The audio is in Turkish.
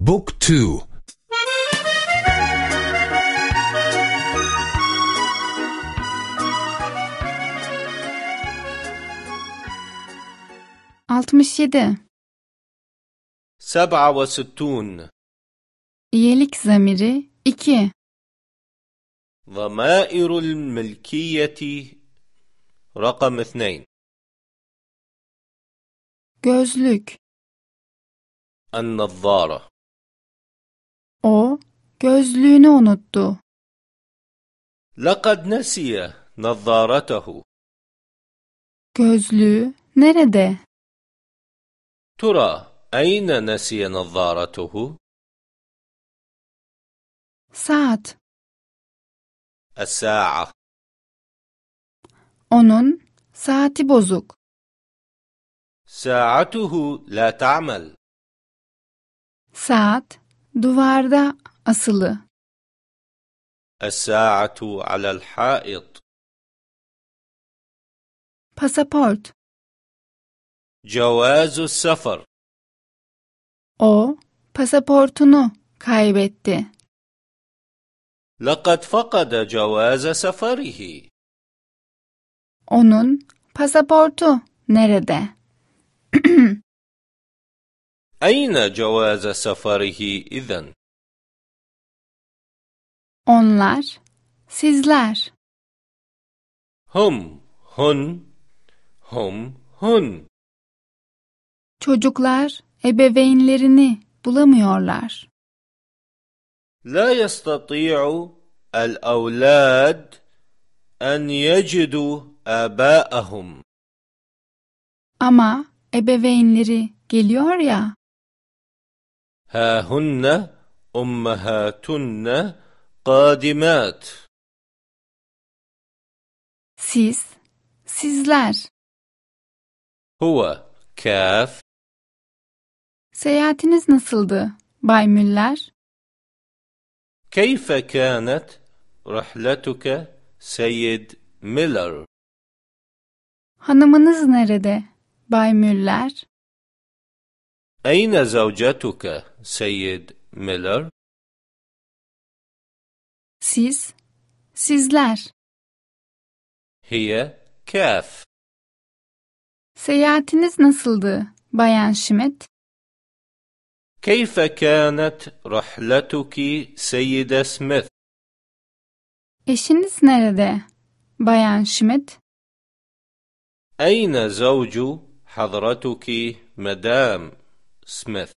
بوك تو Altmış yedi. سبعة وستون İyilik zamiri iki. ضمائر الملكية رقم اثنين Gözlük. النظارة O gözlüğünü unuttu. لقد نسي نظارته Gözlüğü nerede? ترى أين نسي نظارته؟ Saat. الساعة Onun saati bozuk. ساعته لا تعمل Saat duvarda asılı. الساعة على الحائط Pasaport. جواز السفر O pasaportunu kaybetti. لقد فقد جواز سفره Onun pasaportu nerede? أين جواز سفره إذن؟ Onlar, sizler. هم هن هم هن Çocuklar ebeveynlerini bulamıyorlar. لا يستطيع الأولاد أن يجدوا آباءهم Ama ebeveynleri geliyor ya. Ha Hâhunne ummehâtunne kâdimat. Siz, sizler. Huve, kaf. Seyahatiniz nasıldı, Bay Müller? Keyfe kânet rahletuke Seyyid Miller? Hanımınız nerede, Bay Müller? أين زوجتك سيد ميلر Siz, sizler. هي كاف Seyahatiniz nasıldı, Bayan Schmidt? كيف كانت رحلتك سيدة سميث Eşiniz nerede, Bayan Schmidt? أين زوج حضرتك مدام Smith.